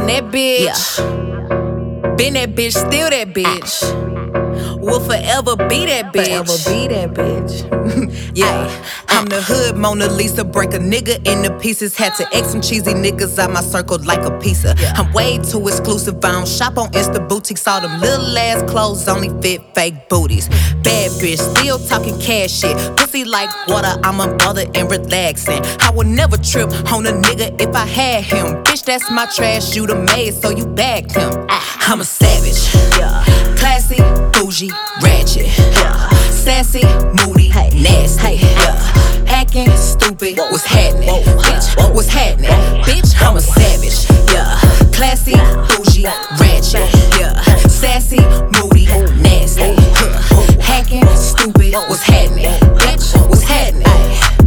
I'm that bitch. Been that bitch, still that bitch. Will forever be that bitch. Forever be that bitch. Yeah, I'm the hood Mona Lisa. Break a nigga into pieces. Had to X some cheesy niggas out my circle like a pizza. I'm way too exclusive. I don't shop on Insta boutiques. All them little ass clothes only fit fake booties. Bad bitch, still talking cash shit. Pussy like water. I'm unbothered and relaxing. I would never trip on a nigga if I had him. Bitch, that's my trash. You the maid, so you bagged him. Ah. I'm a savage. Classy, bougie, ratchet. Sassy, moody, what's happening? Bitch, what's happening? Bitch, I'm a savage. Yeah. Classy, bougie, ratchet. Yeah. Sassy, moody, nasty. Hacking, stupid, what's happening? Bitch, what's happening?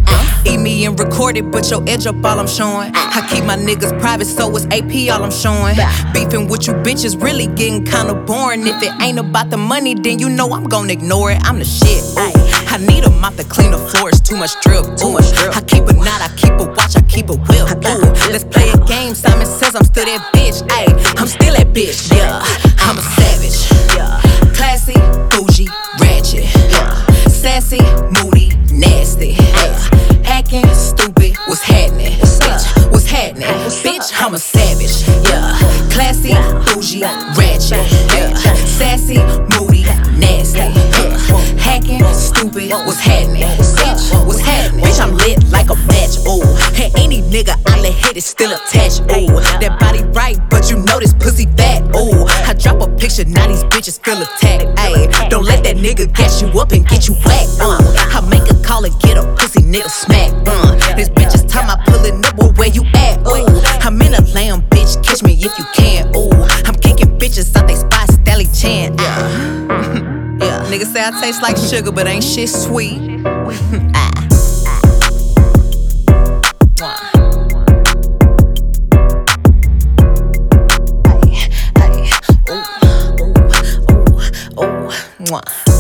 Uh, eat me and record it, but your edge up all I'm showing. I keep my niggas private, so it's AP all I'm showing. Beefing with you bitches really getting kinda boring. If it ain't about the money, then you know I'm gonna ignore it. I'm the shit. Ooh. I need a mop to clean the floors, too much drip. Too much drip. I keep a knot, I keep a watch, I keep a whip. Ooh. Let's play a game. Simon says I'm still that bitch. Ayy, I'm still that bitch. Yeah, I'm a savage. Yeah. Classy, bougie, ratchet. Yeah, Sassy, moody, nasty. Yeah, Acting stupid, what's happening? Bitch, what's happening? Bitch, I'm a savage. Yeah. Classy, bougie, ratchet. What's happening? Bitch, what's happening? Bitch, I'm lit like a match. Ooh. And any nigga I let hit is still attached. Ooh. That body right, but you know this pussy fat. Ooh. I drop a picture, now these bitches feel attacked. Ayy, don't let that nigga gas you up and get you whacked. Uh. I make a call and get a pussy nigga smack. Uh. This bitch is time I pulling up, well, where you at? Ooh. I'm in a lamb, niggas say I taste like sugar, but ain't shit sweet. ah. Mwah.